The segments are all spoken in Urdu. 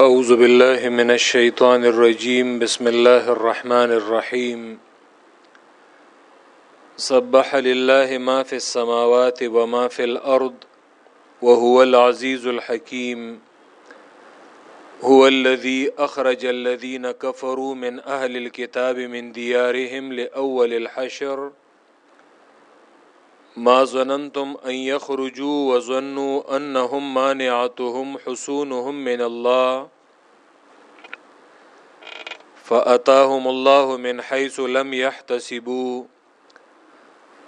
اعوذ باللہ من الشیطان الرجیم بسم اللہ الرحمن الرحیم سبح للہ ما فی السماوات وما فی الارض وهو العزیز الحکیم هو الذي اخرج الذين كفروا من اهل الكتاب من ديارهم لاول الحشر ما ظننتم ان يخرجوا وظنوا انهم مانعتهم حصونهم من الله فاتاهم الله من حيث لم يحتسبوا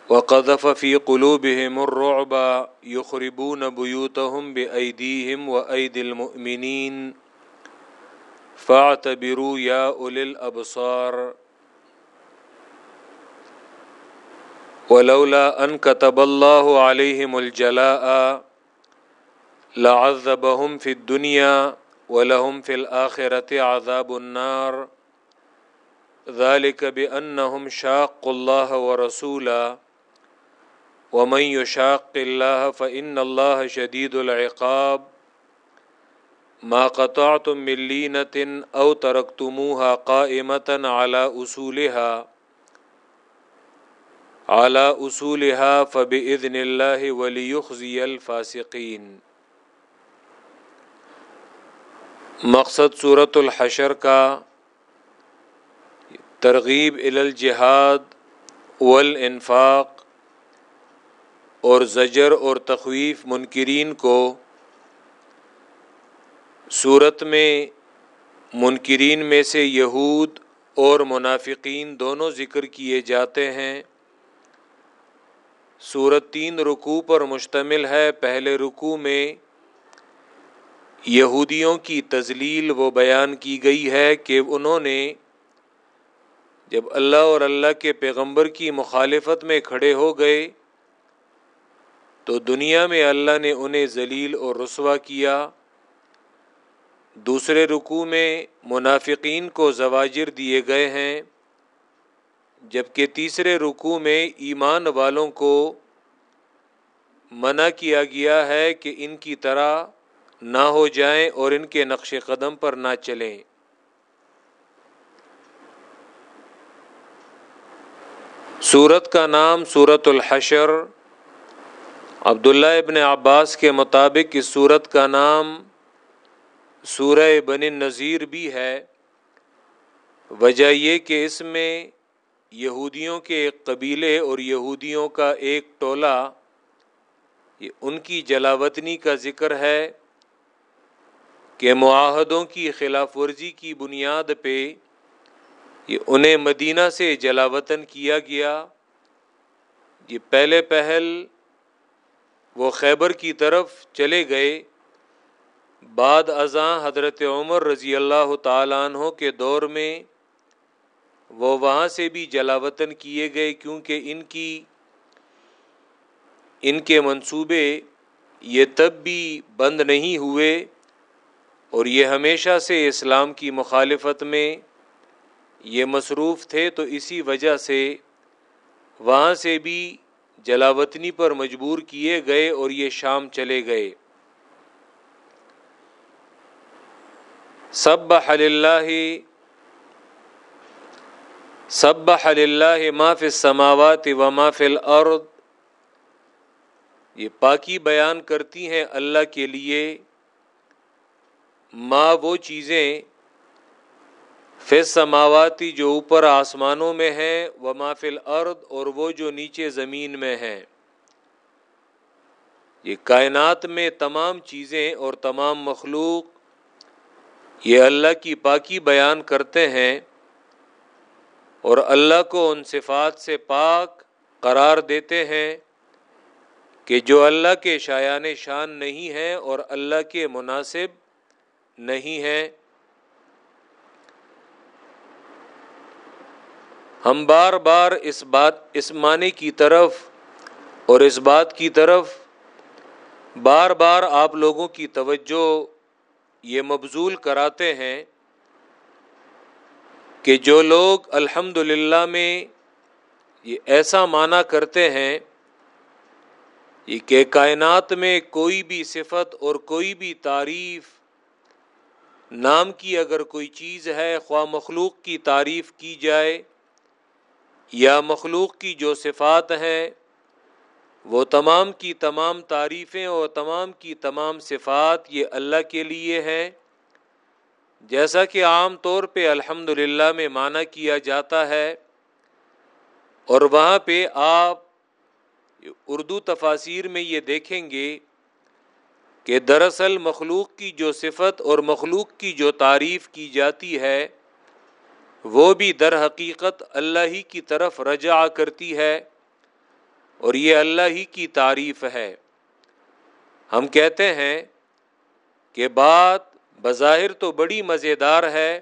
وقذف في قلوبهم الرعب يخربون بيوتهم بايديهم وايدي المؤمنين فاعتبروا يا اولي الابصار ولولا ان كتب الله عليهم الجلاء لعذبهم في الدنيا ولهم في الاخره عذاب النار. ذلك بانهم شاقوا الله ورسوله. ومن يشاق الله فان الله شديد العقاب. ما قطعتم من لينه او تركتموها قائمه على اصولها على اصولها فباذن الله وليخزي الفاسقين. مقصد صورت الحشر کا ترغیب الجہاد والانفاق اور زجر اور تخویف منکرین کو صورت میں منکرین میں سے یہود اور منافقین دونوں ذکر کیے جاتے ہیں۔ صورت تین رکوع پر مشتمل ہے۔ پہلے رکوع میں یہودیوں کی تزلیل وہ بیان کی گئی ہے کہ انہوں نے جب اللہ اور اللہ کے پیغمبر کی مخالفت میں کھڑے ہو گئے تو دنیا میں اللہ نے انہیں ذلیل اور رسوا کیا۔ دوسرے رکوع میں منافقین کو زواجر دیے گئے ہیں۔ جبکہ تیسرے رکوع میں ایمان والوں کو منع کیا گیا ہے کہ ان کی طرح نہ ہو جائیں اور ان کے نقش قدم پر نہ چلیں۔ سورت کا نام سورت الحشر، عبداللہ ابن عباس کے مطابق اس صورت کا نام سورہ بن نذیر بھی ہے۔ وجہ یہ کہ اس میں یہودیوں کے قبیلے اور یہودیوں کا ایک ٹولہ، یہ ان کی جلاوطنی کا ذکر ہے کہ معاہدوں کی خلاف ورزی کی بنیاد پہ یہ انہیں مدینہ سے جلاوطن کیا گیا۔ یہ پہلے پہل وہ خیبر کی طرف چلے گئے۔ بعد ازاں حضرت عمر رضی اللہ تعالیٰ عنہ کے دور میں وہ وہاں سے بھی جلاوطن کیے گئے کیونکہ ان کی ان کے منصوبے یہ تب بھی بند نہیں ہوئے اور یہ ہمیشہ سے اسلام کی مخالفت میں یہ مصروف تھے تو اسی وجہ سے وہاں سے بھی جلاوطنی پر مجبور کیے گئے اور یہ شام چلے گئے۔ سب اللہ سب اللہ ما فی السماوات و ما فی الارض۔ یہ پاکی بیان کرتی ہیں اللہ کے لیے ماں وہ چیزیں فی سماواتی جو اوپر آسمانوں میں ہیں و مافل ارد اور وہ جو نیچے زمین میں ہیں۔ یہ کائنات میں تمام چیزیں اور تمام مخلوق یہ اللہ کی پاکی بیان کرتے ہیں۔ اور اللہ کو ان صفات سے پاک قرار دیتے ہیں کہ جو اللہ کے شایان شان نہیں ہیں اور اللہ کے مناسب نہیں ہیں۔ ہم بار بار اس بات، اس معنی کی طرف اور اس بات کی طرف بار بار آپ لوگوں کی توجہ یہ مبزول کراتے ہیں۔ کہ جو لوگ الحمد میں یہ ایسا معنی کرتے ہیں، یہ کہ کائنات میں کوئی بھی صفت اور کوئی بھی تعریف، نام کی اگر کوئی چیز ہے، خواہ مخلوق کی تعریف کی جائے یا مخلوق کی جو صفات ہیں، وہ تمام کی تمام تعریفیں اور تمام کی تمام صفات یہ اللہ کے لیے ہیں۔ جیسا کہ عام طور پہ الحمد میں معنی کیا جاتا ہے، اور وہاں پہ آپ اردو تفاصیر میں یہ دیکھیں گے کہ دراصل مخلوق کی جو صفت اور مخلوق کی جو تعریف کی جاتی ہے، وہ بھی در حقیقت اللہ ہی کی طرف رجع کرتی ہے، اور یہ اللہ ہی کی تعریف ہے۔ ہم کہتے ہیں کہ بات بظاہر تو بڑی مزیدار ہے،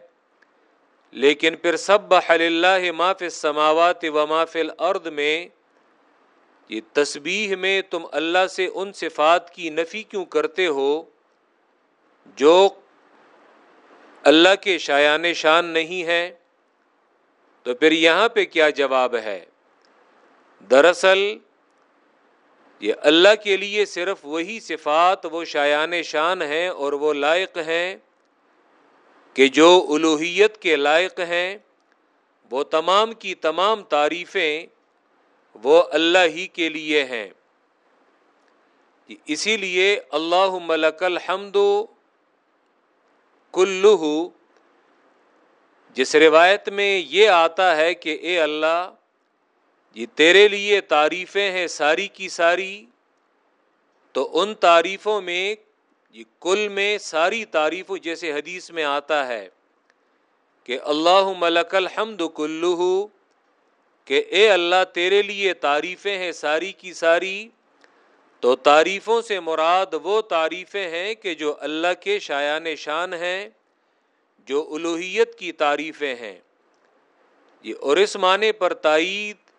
لیکن پھر سب بحل اللہ معاف سماوات و مافل ارد میں، یہ تسبیح میں تم اللہ سے ان صفات کی نفی کیوں کرتے ہو جو اللہ کے شایان شان نہیں ہے تو پھر یہاں پہ کیا جواب ہے؟ دراصل یہ اللہ کے لیے صرف وہی صفات، وہ شایان شان ہیں اور وہ لائق ہیں کہ جو الوحیت کے لائق ہیں، وہ تمام کی تمام تعریفیں وہ اللہ ہی کے لیے ہیں۔ جی، اسی لیے اللہ ملک الحمد کلو جس روایت میں یہ آتا ہے کہ اے اللہ یہ تیرے لیے تعریفیں ہیں ساری کی ساری، تو ان تعریفوں میں، یہ کل میں ساری تعریفوں جیسے حدیث میں آتا ہے کہ اللہ ملک الحمد کلو کہ اے اللہ تیرے لیے تعریفیں ہیں ساری کی ساری، تو تعریفوں سے مراد وہ تعریفیں ہیں کہ جو اللہ کے شایان شان ہیں، جو الوحیت کی تعریفیں ہیں۔ یہ اور اس معنی پر تائید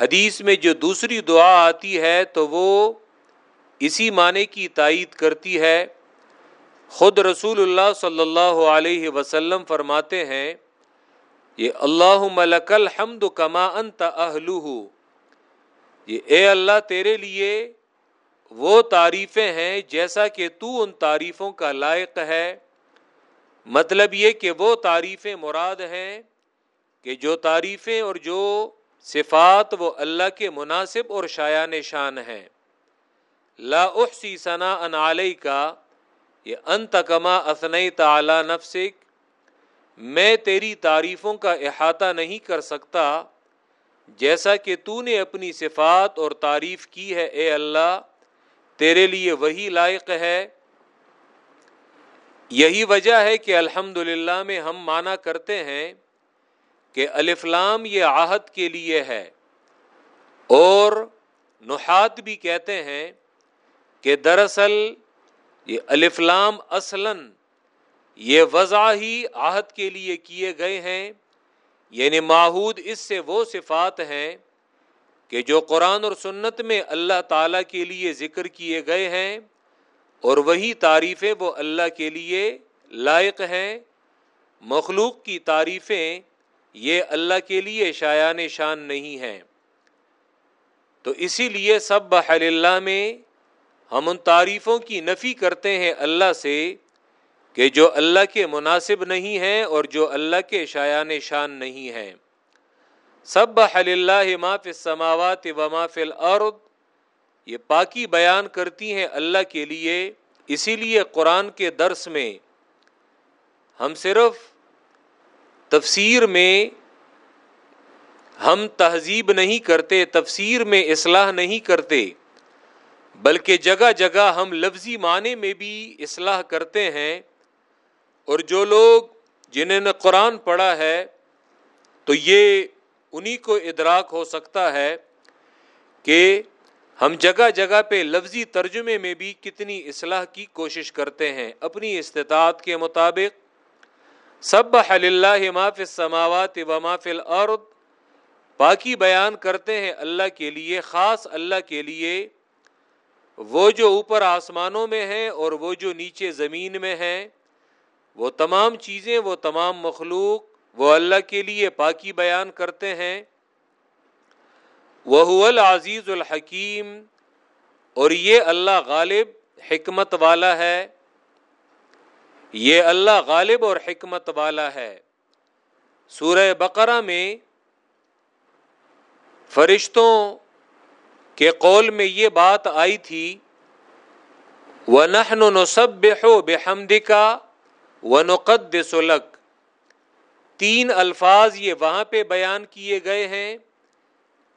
حدیث میں جو دوسری دعا آتی ہے تو وہ اسی معنی کی تائید کرتی ہے۔ خود رسول اللہ صلی اللہ علیہ وسلم فرماتے ہیں، یہ اللہ ملک الحمد کما انت اہلو یہ اے اللہ تیرے لیے وہ تعریفیں ہیں جیسا کہ تو ان تعریفوں کا لائق ہے۔ مطلب یہ کہ وہ تعریفیں مراد ہیں کہ جو تعریفیں اور جو صفات وہ اللہ کے مناسب اور شایان شان ہیں۔ لا احسی ثنا ان علیہ کا یہ انت کما اسنئی تعلی نفسک، میں تیری تعریفوں کا احاطہ نہیں کر سکتا، جیسا کہ تو نے اپنی صفات اور تعریف کی ہے، اے اللہ، تیرے لیے وہی لائق ہے۔ یہی وجہ ہے کہ الحمد میں ہم مانا کرتے ہیں۔ کہ الفلام یہ آہت کے لیے ہے۔ اور نحات بھی کہتے ہیں کہ دراصل یہ الفلام اصلاً یہ وضع ہی آہت کے لیے کیے گئے ہیں۔ یعنی ماحود اس سے وہ صفات ہیں کہ جو قرآن اور سنت میں اللہ تعالی کے لیے ذکر کیے گئے ہیں اور وہی تعریفیں وہ اللہ کے لیے لائق ہیں۔ مخلوق کی تعریفیں یہ اللہ کے لیے شایان شان نہیں ہیں۔ تو اسی لیے سب بحل اللہ میں ہم ان تعریفوں کی نفی کرتے ہیں اللہ سے کہ جو اللہ کے مناسب نہیں ہیں اور جو اللہ کے شایان شان نہیں ہیں۔ سب بحل اللہ ما فی السماوات و ما فی الارض، یہ پاکی بیان کرتی ہیں اللہ کے لیے۔ اسی لیے قرآن کے درس میں ہم صرف تفسیر میں ہم تہذیب نہیں کرتے، تفسیر میں اصلاح نہیں کرتے، بلکہ جگہ جگہ ہم لفظی معنی میں بھی اصلاح کرتے ہیں۔ اور جو لوگ جنہوں نے قرآن پڑھا ہے، تو یہ انہی کو ادراک ہو سکتا ہے کہ ہم جگہ جگہ پہ لفظی ترجمے میں بھی کتنی اصلاح کی کوشش کرتے ہیں۔ اپنی استطاعت کے مطابق سب حل اللہ ماف سماوات و مافل الارض۔ پاکی بیان کرتے ہیں اللہ کے لیے، خاص اللہ کے لیے۔ وہ جو اوپر آسمانوں میں ہیں اور وہ جو نیچے زمین میں ہیں۔ وہ تمام چیزیں، وہ تمام مخلوق، وہ اللہ کے لیے پاکی بیان کرتے ہیں۔ وہ العزیز الحکیم۔ اور یہ اللہ غالب، حکمت والا ہے۔ یہ اللہ غالب اور حکمت والا ہے۔ سورہ بقرہ میں فرشتوں کے قول میں یہ بات آئی تھی وہ نہن و نصب ہو بے کا و نقد سلک تین الفاظ یہ وہاں پہ بیان کیے گئے ہیں۔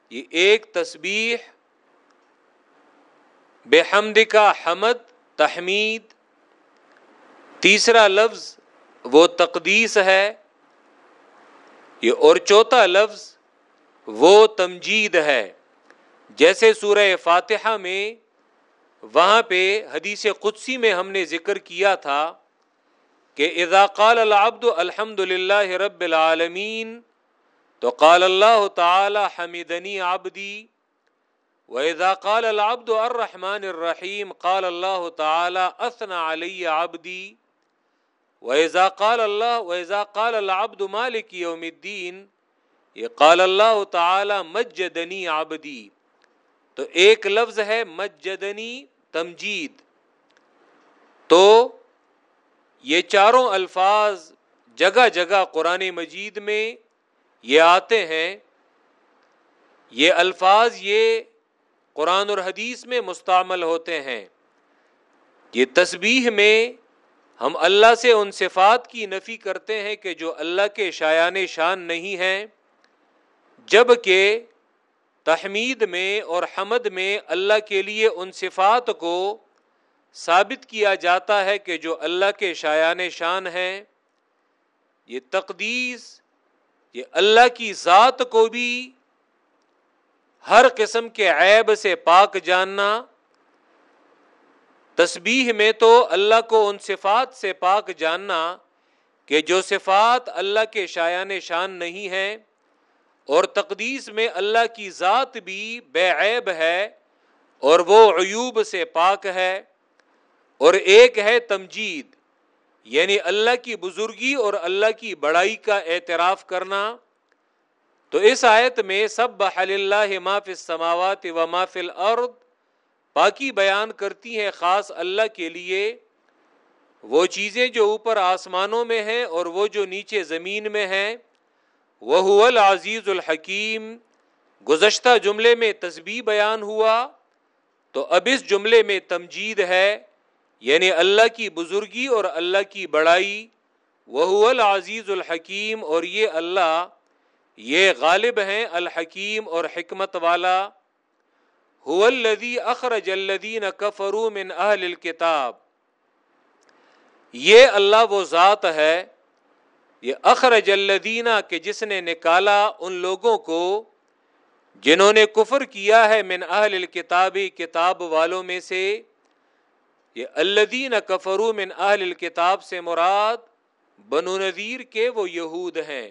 یہ ایک تصبیح بے حمد کا حمد، تحمید تیسرا لفظ وہ تقدیس ہے، یہ اور چوتھا لفظ وہ تمجید ہے۔ جیسے سورہ فاتحہ میں وہاں پہ حدیث قدسی میں ہم نے ذکر کیا تھا کہ اذا قال العبد الحمد للہ رب العالمین، تو قال اللہ تعالی حمدنی عبدی، وَإِذَا قَالَ الْعَبْدُ الرَّحْمَنِ الرَّحِيمِ قَالَ اللَّهُ تَعَالَى أَثْنَى عَلَيَّ عَبْدِي وَإِذَا قَالَ اللَّهُ وَإِذَا قَالَ الْعَبْدُ مَالِكِ يَوْمِ الدِّينِ، یہ قال اللہ تعالی مجدنی عبدی تو ایک لفظ ہے مجدنی تمجید تو یہ چاروں الفاظ جگہ جگہ قرآن مجید میں یہ آتے ہیں۔ یہ الفاظ یہ قرآن اور حدیث میں مستعمل ہوتے ہیں۔ یہ تسبیح میں ہم اللہ سے ان صفات کی نفی کرتے ہیں کہ جو اللہ کے شایان شان نہیں ہیں، جبکہ تحمید میں اور حمد میں اللہ کے لیے ان صفات کو ثابت کیا جاتا ہے کہ جو اللہ کے شایان شان ہیں۔ یہ تقدیس، یہ اللہ کی ذات کو بھی ہر قسم کے عیب سے پاک جاننا تسبیح میں تو اللہ کو ان صفات سے پاک جاننا کہ جو صفات اللہ کے شایان شان نہیں ہیں، اور تقدیس میں اللہ کی ذات بھی بے عیب ہے اور وہ عیوب سے پاک ہے۔ اور ایک ہے تمجید یعنی اللہ کی بزرگی اور اللہ کی بڑائی کا اعتراف کرنا۔ تو اس آیت میں سب بحل اللہ ماف السماوات و ماف الارض پاکی بیان کرتی ہے خاص اللہ کے لیے۔ وہ چیزیں جو اوپر آسمانوں میں ہیں اور وہ جو نیچے زمین میں ہیں۔ وہ العزیز الحکیم۔ گزشتہ جملے میں تسبیح بیان ہوا۔ تو اب اس جملے میں تمجید ہے یعنی اللہ کی بزرگی اور اللہ کی بڑائی۔ وہ العزیز الحکیم اور یہ اللہ، یہ غالب ہیں الحکیم اور حکمت والا۔ الذي اخرج الذين كفروا من اهل الكتاب. یہ اللہ وہ ذات ہے، یہ اخرج الدینہ کہ جس نے نکالا ان لوگوں کو جنہوں نے کفر کیا ہے من اہل الکتابی کتاب والوں میں سے. یہ الدین کفرو من اہل الکتاب سے مراد بنو نذیر کے وہ یہود ہیں۔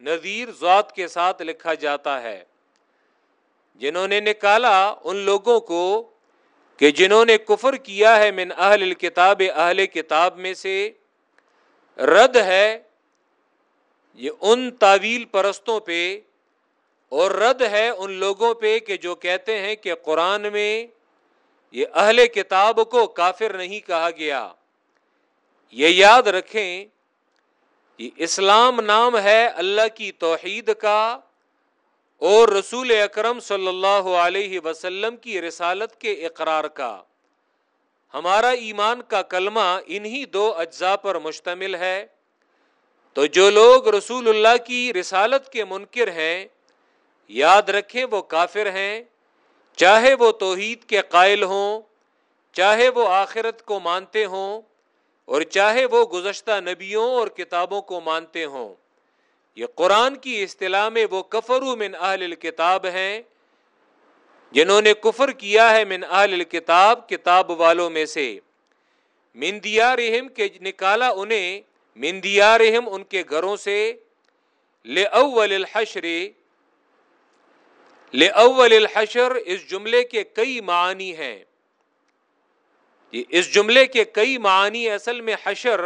نذیر ذات کے ساتھ لکھا جاتا ہے۔ جنہوں نے نکالا ان لوگوں کو کہ جنہوں نے کفر کیا ہے من اہل الکتاب، اہل کتاب میں سے رد ہے یہ ان تعویل پرستوں پہ اور رد ہے ان لوگوں پہ کہ جو کہتے ہیں کہ قرآن میں یہ اہل کتاب کو کافر نہیں کہا گیا۔ یہ یاد رکھیں یہ اسلام نام ہے اللہ کی توحید کا اور رسول اکرم صلی اللہ علیہ وسلم کی رسالت کے اقرار کا۔ ہمارا ایمان کا کلمہ انہی دو اجزاء پر مشتمل ہے۔ تو جو لوگ رسول اللہ کی رسالت کے منکر ہیں، یاد رکھیں وہ کافر ہیں، چاہے وہ توحید کے قائل ہوں، چاہے وہ آخرت کو مانتے ہوں، اور چاہے وہ گزشتہ نبیوں اور کتابوں کو مانتے ہوں۔ یہ قرآن کی اصطلاح میں وہ کفر من اہل الکتاب ہیں جنہوں نے کفر کیا ہے من اہل الکتاب، کتاب والوں میں سے۔ من دیا رحم کے نکالا انہیں مندیارہم ان کے گھروں سے۔ لے اول الحشر لے اول الحشر، اس جملے کے کئی معنی ہیں۔ اس جملے کے کئی معنی اصل میں حشر،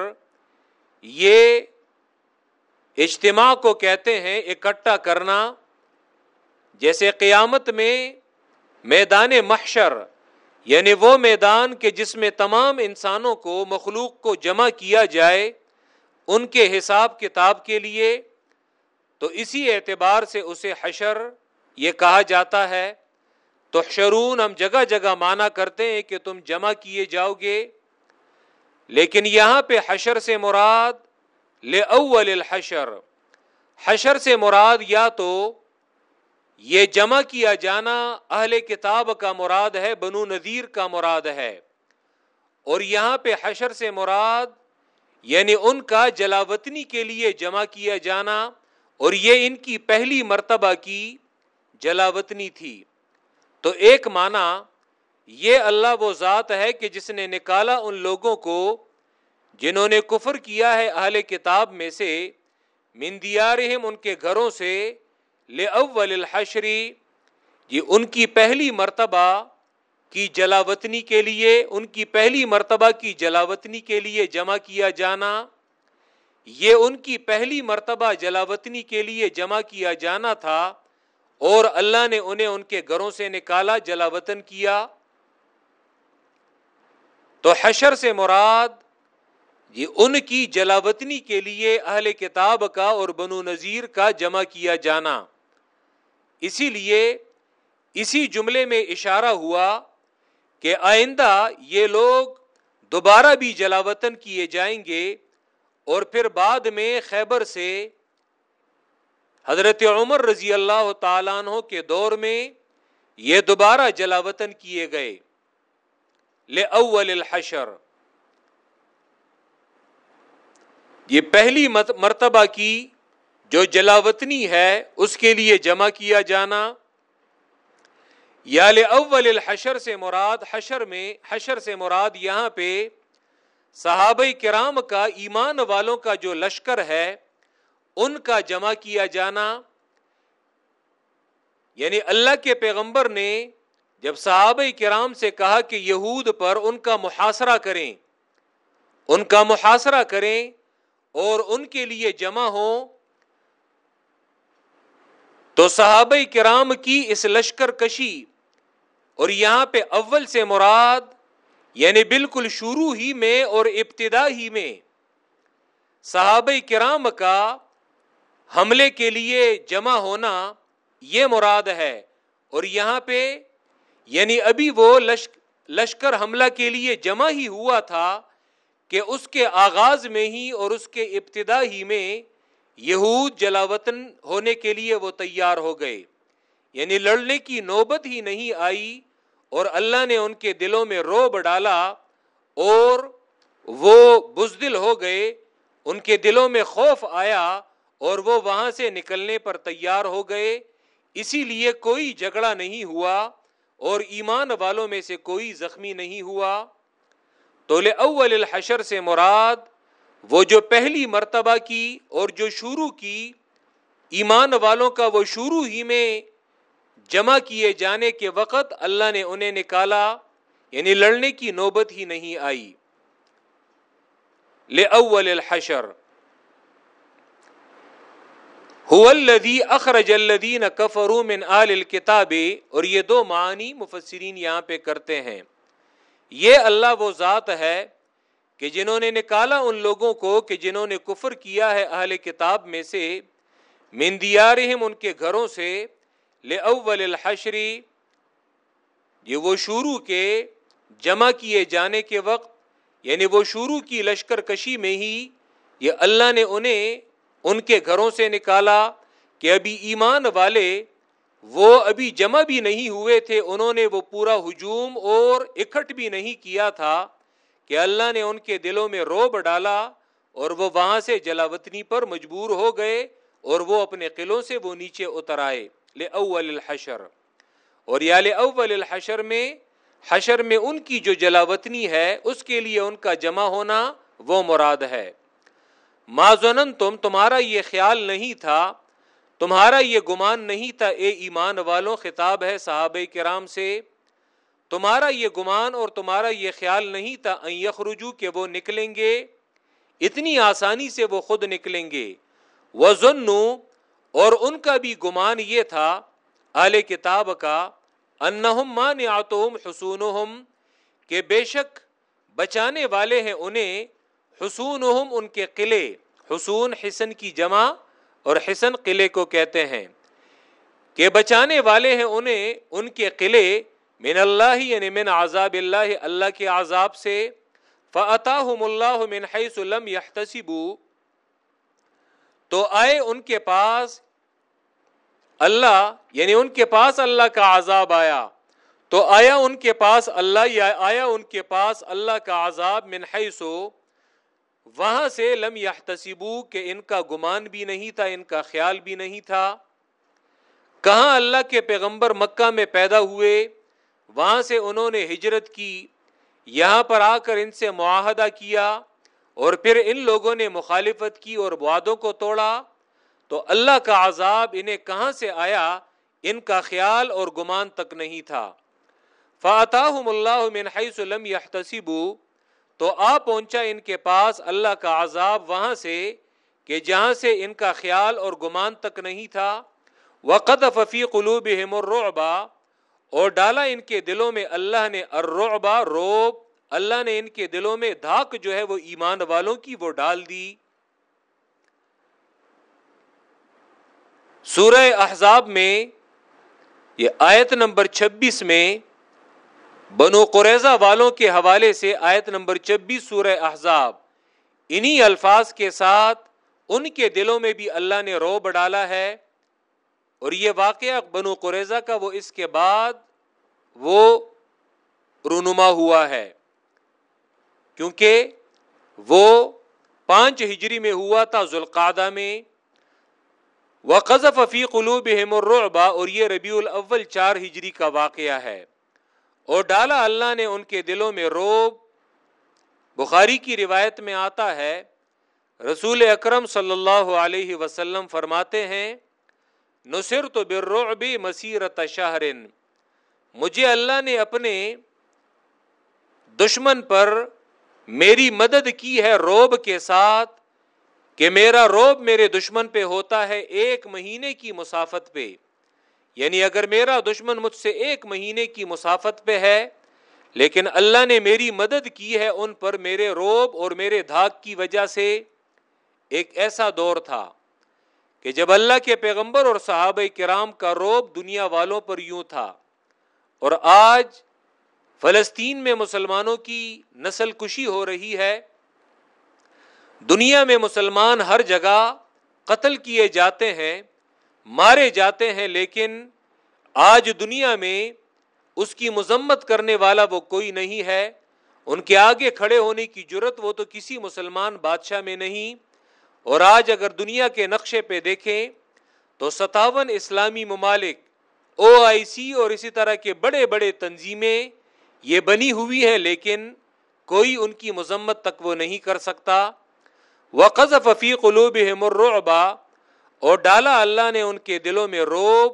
یہ اجتماع کو کہتے ہیں اکٹھا کرنا، جیسے قیامت میں میدان محشر یعنی وہ میدان کہ جس میں تمام انسانوں کو مخلوق کو جمع کیا جائے ان کے حساب کتاب کے لیے، تو اسی اعتبار سے اسے حشر یہ کہا جاتا ہے۔ تو شرون ہم جگہ جگہ مانا کرتے ہیں کہ تم جمع کیے جاؤ گے، لیکن یہاں پہ حشر سے مراد لے اول الحشر۔ حشر سے مراد یا تو یہ جمع کیا جانا اہل کتاب کا مراد ہے، بنو نذیر کا مراد ہے۔ اور یہاں پہ حشر سے مراد یعنی ان کا جلاوطنی کے لیے جمع کیا جانا اور یہ ان کی پہلی مرتبہ کی جلاوطنی تھی۔ تو ایک معنی یہ اللہ وہ ذات ہے کہ جس نے نکالا ان لوگوں کو جنہوں نے کفر کیا ہے اہل کتاب میں سے مندیارہم ان کے گھروں سے لے اول الحشری یہ ان کی پہلی مرتبہ کی جلاوطنی کے لیے، ان کی پہلی مرتبہ کی جلاوطنی کے لیے جمع کیا جانا، یہ ان کی پہلی مرتبہ جلاوطنی کے لیے جمع کیا جانا تھا، اور اللہ نے انہیں ان کے گھروں سے نکالا، جلاوطن کیا۔ تو حشر سے مراد یہ ان کی جلاوطنی کے لیے اہل کتاب کا اور بنو نذیر کا جمع کیا جانا۔ اسی لیے اسی جملے میں اشارہ ہوا کہ آئندہ یہ لوگ دوبارہ بھی جلاوطن کیے جائیں گے اور پھر بعد میں خیبر سے حضرت عمر رضی اللہ تعالیٰ عنہ کے دور میں یہ دوبارہ جلاوطن کیے گئے۔ لے اول الحشر۔ یہ پہلی مرتبہ کی جو جلاوطنی ہے، اس کے لیے جمع کیا جانا۔ یا اول الحشر سے مراد، حشر میں، حشر سے مراد یہاں پہ صحابہ کرام کا، ایمان والوں کا جو لشکر ہے، ان کا جمع کیا جانا۔ یعنی اللہ کے پیغمبر نے جب صحابہ کرام سے کہا کہ یہود پر ان کا محاصرہ کریں، ان کا محاصرہ کریں اور ان کے لیے جمع ہوں، تو صحابہ کرام کی اس لشکر کشی اور یہاں پہ اول سے مراد یعنی بالکل شروع ہی میں اور ابتدا ہی میں صحابہ کرام کا حملے کے لیے جمع ہونا یہ مراد ہے۔ اور یہاں پہ یعنی ابھی وہ لشکر حملہ کے لیے جمع ہی ہوا تھا کہ اس کے آغاز میں ہی اور اس کے ابتدا ہی میں یہود جلاوطن ہونے کے لیے وہ تیار ہو گئے۔ یعنی لڑنے کی نوبت ہی نہیں آئی اور اللہ نے ان کے دلوں میں روب ڈالا اور وہ بزدل ہو گئے۔ ان کے دلوں میں خوف آیا اور وہ وہاں سے نکلنے پر تیار ہو گئے۔ اسی لیے کوئی جھگڑا نہیں ہوا اور ایمان والوں میں سے کوئی زخمی نہیں ہوا۔ تو اول الحشر سے مراد وہ جو پہلی مرتبہ کی اور جو شروع کی، ایمان والوں کا وہ شروع ہی میں جمع کیے جانے کے وقت اللہ نے انہیں نکالا یعنی لڑنے کی نوبت ہی نہیں آئی۔ لے اول الحشر الذي اخرج الذين كفروا من آل الكتاب، اور یہ دو معنی مفسرین یہاں پہ کرتے ہیں۔ یہ اللہ وہ ذات ہے کہ جنہوں نے نکالا ان لوگوں کو کہ جنہوں نے کفر کیا ہے اہل کتاب میں سے مندیارہم ان کے گھروں سے لے اول الحشری یہ وہ شروع کے جمع کیے جانے کے وقت یعنی وہ شروع کی لشکر کشی میں ہی یہ اللہ نے انہیں ان کے گھروں سے نکالا کہ ابھی ایمان والے وہ ابھی جمع بھی نہیں ہوئے تھے، انہوں نے وہ پورا ہجوم اور اکٹھ بھی نہیں کیا تھا کہ اللہ نے ان کے دلوں میں روب ڈالا اور وہ وہاں سے جلاوطنی پر مجبور ہو گئے اور وہ اپنے قلعوں سے وہ نیچے اتر آئے۔ لے اول الحشر۔ اور یا لے اول الحشر میں، حشر میں ان کی جو جلاوطنی ہے، اس کے لیے ان کا جمع ہونا وہ مراد ہے۔ ماضن تم تمہارا یہ خیال نہیں تھا تمہارا یہ گمان نہیں تھا، اے ایمان والوں، خطاب ہے صحابہ کرام سے، تمہارا یہ گمان اور تمہارا یہ خیال نہیں تھا یخرجو کہ وہ نکلیں گے؟ اتنی آسانی سے وہ خود نکلیں گے۔ وہ اور ان کا بھی گمان یہ تھا اعلی کتاب کا، انہم مان حسون کہ بے شک بچانے والے ہیں انہیں حسون ان کے قلعے، حسون حسن کی جمع۔ اور حسن قلعے کو کہتے ہیں۔ کہ بچانے والے ہیں انہیں، ان کے قلعے، من اللہ یعنی من عذاب اللہ اللہ کے عذاب سے۔ فعطاہم اللہ من حیث لم يحتسبوا۔ تو آئے ان کے پاس، اللہ یعنی ان کے پاس اللہ کا عذاب آیا۔ تو آیا ان کے پاس اللہ یا آیا ان کے پاس اللہ کا عذاب من حیث وہاں سے لم یحتسبو کہ ان کا گمان بھی نہیں تھا، ان کا خیال بھی نہیں تھا۔ کہاں اللہ کے پیغمبر مکہ میں پیدا ہوئے، وہاں سے انہوں نے ہجرت کی، یہاں پر آ کر ان سے معاہدہ کیا اور پھر ان لوگوں نے مخالفت کی اور وعدوں کو توڑا۔ تو اللہ کا عذاب انہیں کہاں سے آیا، ان کا خیال اور گمان تک نہیں تھا۔ فاتاہم اللہ من حیث لم يحتسبوا تو آ پہنچا ان کے پاس، اللہ کا عذاب وہاں سے کہ جہاں سے ان کا خیال اور گمان تک نہیں تھا۔ وقت ففی قلوب الرعبا اور ڈالا ان کے دلوں میں اللہ نے الرعبا روب۔ اللہ نے ان کے دلوں میں دھاک جو ہے وہ ایمان والوں کی وہ ڈال دی۔ سورہ احزاب میں، یہ آیت نمبر چھبیس میں بنو قریضہ والوں کے حوالے سے آیت نمبر چبیس سورہ احزاب۔ انہی الفاظ کے ساتھ ان کے دلوں میں بھی اللہ نے روب ڈالا ہے۔ اور یہ واقعہ بنو قریضہ کا، وہ اس کے بعد وہ رونما ہوا ہے۔ کیونکہ وہ پانچ ہجری میں ہوا تھا ذوالقادہ میں۔ وہ فی قلوب الرعبا اور یہ ربیع الاول چار ہجری کا واقعہ ہے۔ اور ڈالا اللہ نے ان کے دلوں میں روب۔ بخاری کی روایت میں آتا ہے، رسول اکرم صلی اللہ علیہ وسلم فرماتے ہیں نصر تو برعب مسیرت شہرن۔ مجھے اللہ نے اپنے دشمن پر میری مدد کی ہے روب کے ساتھ، کہ میرا روب میرے دشمن پہ ہوتا ہے ایک مہینے کی مسافت پہ۔ یعنی اگر میرا دشمن مجھ سے ایک مہینے کی مسافت پہ ہے، لیکن اللہ نے میری مدد کی ہے ان پر میرے روب اور میرے دھاک کی وجہ سے، ایک ایسا دور تھا کہ جب اللہ کے پیغمبر اور صحابہ کرام کا روب دنیا والوں پر یوں تھا۔ اور آج فلسطین میں مسلمانوں کی نسل کشی ہو رہی ہے۔ دنیا میں مسلمان ہر جگہ قتل کیے جاتے ہیں۔ مارے جاتے ہیں، لیکن آج دنیا میں اس کی مذمت کرنے والا وہ کوئی نہیں ہے۔ ان کے آگے کھڑے ہونے کی ضرورت وہ تو کسی مسلمان بادشاہ میں نہیں۔ اور آج اگر دنیا کے نقشے پہ دیکھیں تو ستاون اسلامی ممالک او آئی سی اور اسی طرح کے بڑے بڑے تنظیمیں یہ بنی ہوئی ہیں، لیکن کوئی ان کی مذمت تک وہ نہیں کر سکتا۔ وقز ففی قلوب الرعبا اور ڈالا اللہ نے ان کے دلوں میں روب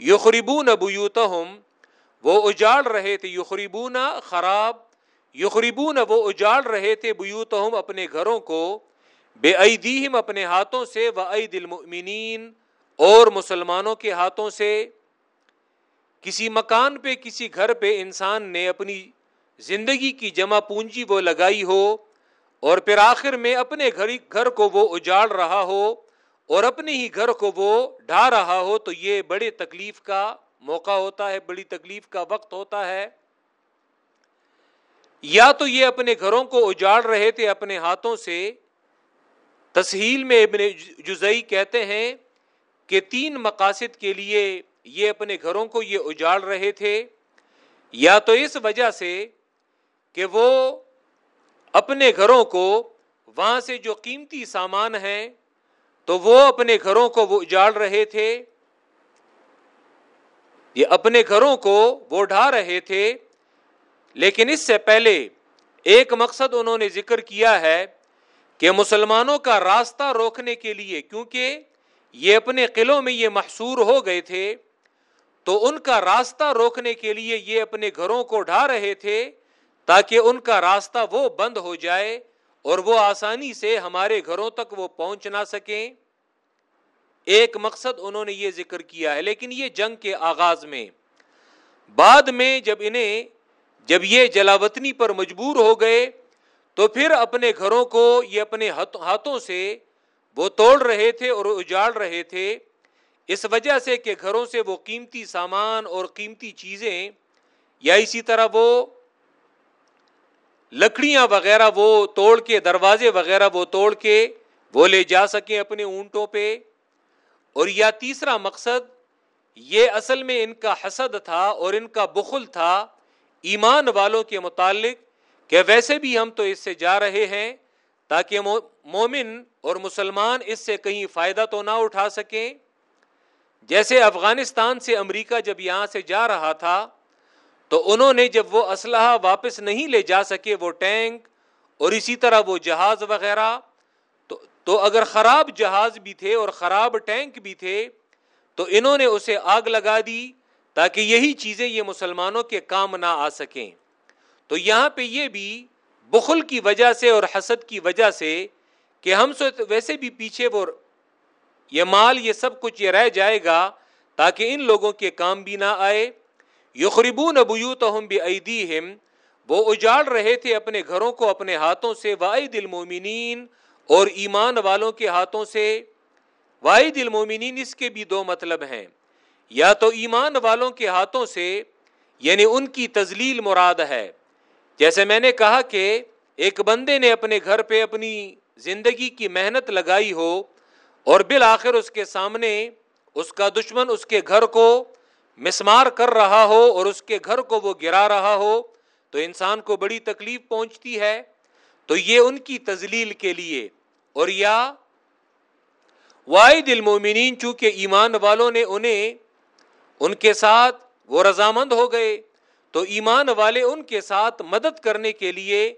یخریبون بیوتہم، وہ اجاڑ رہے تھے یخریبون خراب یخریبون وہ اجاڑ رہے تھے بیوتہم اپنے گھروں کو، بے ایدیہم اپنے ہاتھوں سے، و عید المؤمنین اور مسلمانوں کے ہاتھوں سے۔ کسی مکان پہ، کسی گھر پہ انسان نے اپنی زندگی کی جمع پونجی وہ لگائی ہو اور پھر آخر میں اپنے گھر گھر کو وہ اجاڑ رہا ہو۔ اور اپنے ہی گھر کو وہ ڈھا رہا ہو تو یہ بڑے تکلیف کا موقع ہوتا ہے، بڑی تکلیف کا وقت ہوتا ہے۔ یا تو یہ اپنے گھروں کو اجاڑ رہے تھے، اپنے ہاتھوں سے۔ تسہیل میں ابن جزئی کہتے ہیں کہ تین مقاصد کے لیے یہ اپنے گھروں کو یہ اجاڑ رہے تھے۔ یا تو اس وجہ سے کہ وہ اپنے گھروں کو وہاں سے جو قیمتی سامان ہیں تو وہ اپنے گھروں کو وہ اجاڑ رہے تھے۔ یہ اپنے گھروں کو وہ ڈھا رہے تھے۔ لیکن اس سے پہلے ایک مقصد انہوں نے ذکر کیا ہے کہ مسلمانوں کا راستہ روکنے کے لیے، کیونکہ یہ اپنے قلعوں میں یہ محصور ہو گئے تھے، تو ان کا راستہ روکنے کے لیے یہ اپنے گھروں کو ڈھا رہے تھے تاکہ ان کا راستہ وہ بند ہو جائے۔ اور وہ آسانی سے ہمارے گھروں تک وہ پہنچ نہ سکیں۔ ایک مقصد انہوں نے یہ ذکر کیا ہے، لیکن یہ جنگ کے آغاز میں۔ بعد میں جب انہیں، جب یہ جلاوطنی پر مجبور ہو گئے، تو پھر اپنے گھروں کو یہ اپنے ہاتھوں سے وہ توڑ رہے تھے اور اجاڑ رہے تھے۔ اس وجہ سے کہ گھروں سے وہ قیمتی سامان اور قیمتی چیزیں یا اسی طرح وہ لکڑیاں وغیرہ وہ توڑ کے، دروازے وغیرہ وہ توڑ کے وہ لے جا سکیں اپنے اونٹوں پہ۔ اور یا تیسرا مقصد، یہ اصل میں ان کا حسد تھا اور ان کا بخل تھا ایمان والوں کے متعلق کہ ویسے بھی ہم تو اس سے جا رہے ہیں تاکہ مومن اور مسلمان اس سے کہیں فائدہ تو نہ اٹھا سکیں۔ جیسے افغانستان سے امریکہ جب یہاں سے جا رہا تھا تو انہوں نے جب وہ اسلحہ واپس نہیں لے جا سکے وہ ٹینک اور اسی طرح وہ جہاز وغیرہ، تو تو اگر خراب جہاز بھی تھے اور خراب ٹینک بھی تھے، تو انہوں نے اسے آگ لگا دی تاکہ یہی چیزیں یہ مسلمانوں کے کام نہ آ سکیں۔ تو یہاں پہ یہ بھی بخل کی وجہ سے اور حسد کی وجہ سے کہ ہم سو ویسے بھی پیچھے وہ یہ مال، یہ سب کچھ یہ رہ جائے گا تاکہ ان لوگوں کے کام بھی نہ آئے۔ یخربون ابیوتہم بیدیہم وہ اجاڑ رہے تھے اپنے گھروں کو اپنے ہاتھوں سے واحد المومنین اور ایمان والوں کے ہاتھوں سے۔ واحد المومنین اس کے بھی دو مطلب ہیں۔ یا تو ایمان والوں کے ہاتھوں سے یعنی ان کی تزلیل مراد ہے۔ جیسے میں نے کہا کہ ایک بندے نے اپنے گھر پہ اپنی زندگی کی محنت لگائی ہو اور بالآخر اس کے سامنے اس کا دشمن اس کے گھر کو مسمار کر رہا ہو اور اس کے گھر کو وہ گرا رہا ہو، تو انسان کو بڑی تکلیف پہنچتی ہے۔ تو یہ ان کی تزلیل کے لیے۔ اور یا واحد المومنین چونکہ ایمان والوں نے انہیں ان کے ساتھ وہ رضامند ہو گئے، تو ایمان والے ان کے ساتھ مدد کرنے کے لیے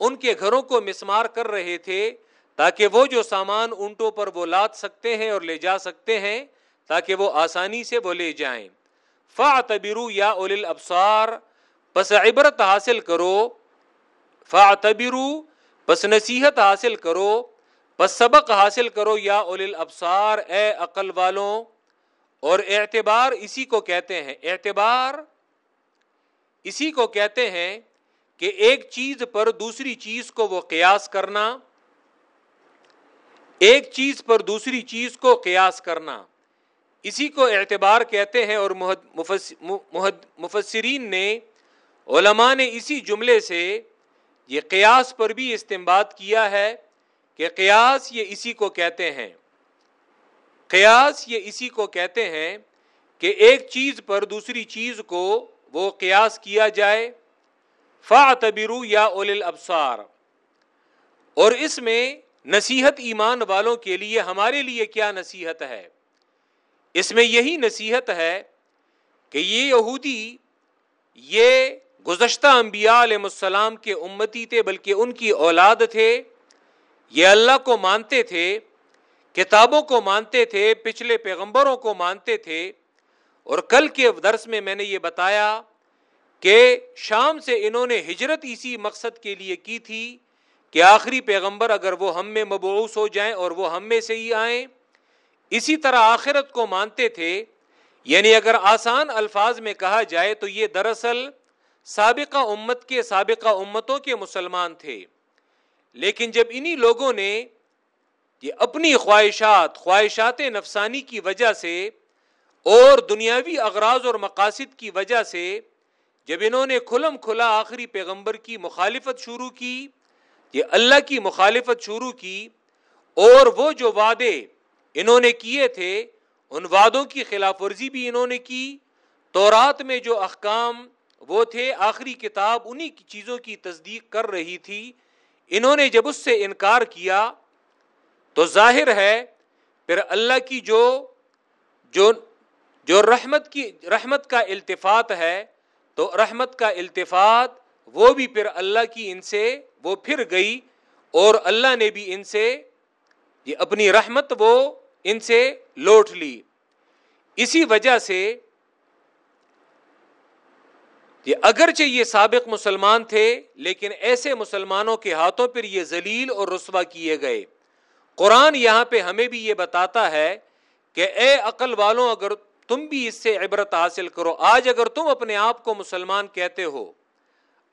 ان کے گھروں کو مسمار کر رہے تھے، تاکہ وہ جو سامان اونٹوں پر وہ لاد سکتے ہیں اور لے جا سکتے ہیں، تاکہ وہ آسانی سے وہ لے جائیں۔ فا تبرو یا اول ابسار پس عبرت حاصل کرو. فا تبرو پس نصیحت حاصل کرو. پس سبق حاصل کرو یا اول ابسار اے عقل والوں. اور اعتبار اسی کو کہتے ہیں، اعتبار اسی کو کہتے ہیں کہ ایک چیز پر دوسری چیز کو وہ قیاس کرنا، ایک چیز پر دوسری چیز کو قیاس کرنا. اسی کو اعتبار کہتے ہیں اور مفسرین نے، علماء نے اسی جملے سے یہ قیاس پر بھی استعمال کیا ہے کہ قیاس یہ اسی کو کہتے ہیں۔ قیاس یہ اسی کو کہتے ہیں کہ ایک چیز پر دوسری چیز کو وہ قیاس کیا جائے۔ فا تبرو یا اول ابسار اور اس میں نصیحت ایمان والوں کے لیے ہمارے لیے کیا نصیحت ہے؟ اس میں یہی نصیحت ہے کہ یہ یہودی یہ گزشتہ انبیاء علیہ السلام کے امتی تھے، بلکہ ان کی اولاد تھے۔ یہ اللہ کو مانتے تھے، کتابوں کو مانتے تھے، پچھلے پیغمبروں کو مانتے تھے۔ اور کل کے درس میں میں نے یہ بتایا کہ شام سے انہوں نے ہجرت اسی مقصد کے لیے کی تھی کہ آخری پیغمبر اگر وہ ہم میں مبعوث ہو جائیں اور وہ ہم میں سے ہی آئیں اسی طرح آخرت کو مانتے تھے یعنی اگر آسان الفاظ میں کہا جائے تو یہ دراصل سابقہ امت کے سابقہ امتوں کے مسلمان تھے۔ لیکن جب انہی لوگوں نے یہ اپنی خواہشات خواہشات نفسانی کی وجہ سے اور دنیاوی اغراض اور مقاصد کی وجہ سے جب انہوں نے کھلم کھلا آخری پیغمبر کی مخالفت شروع کی، یہ اللہ کی مخالفت شروع کی اور وہ جو وعدے انہوں نے کیے تھے، ان وعدوں کی خلاف ورزی بھی انہوں نے کی۔ تورات میں جو احکام وہ تھے، آخری کتاب انہی چیزوں کی تصدیق کر رہی تھی۔ انہوں نے جب اس سے انکار کیا تو ظاہر ہے، پھر اللہ کی جو جو جو رحمت کی، رحمت کا التفات ہے، تو رحمت کا التفات وہ بھی پھر اللہ کی ان سے وہ پھر گئی اور اللہ نے بھی ان سے یہ اپنی رحمت وہ ان سے لوٹ لی۔ اسی وجہ سے یہ اگرچہ یہ سابق مسلمان تھے، لیکن ایسے مسلمانوں کے ہاتھوں پر یہ ذلیل اور رسوا کیے گئے۔ قرآن یہاں پہ ہمیں بھی یہ بتاتا ہے کہ اے عقل والوں، اگر تم بھی اس سے عبرت حاصل کرو، آج اگر تم اپنے آپ کو مسلمان کہتے ہو،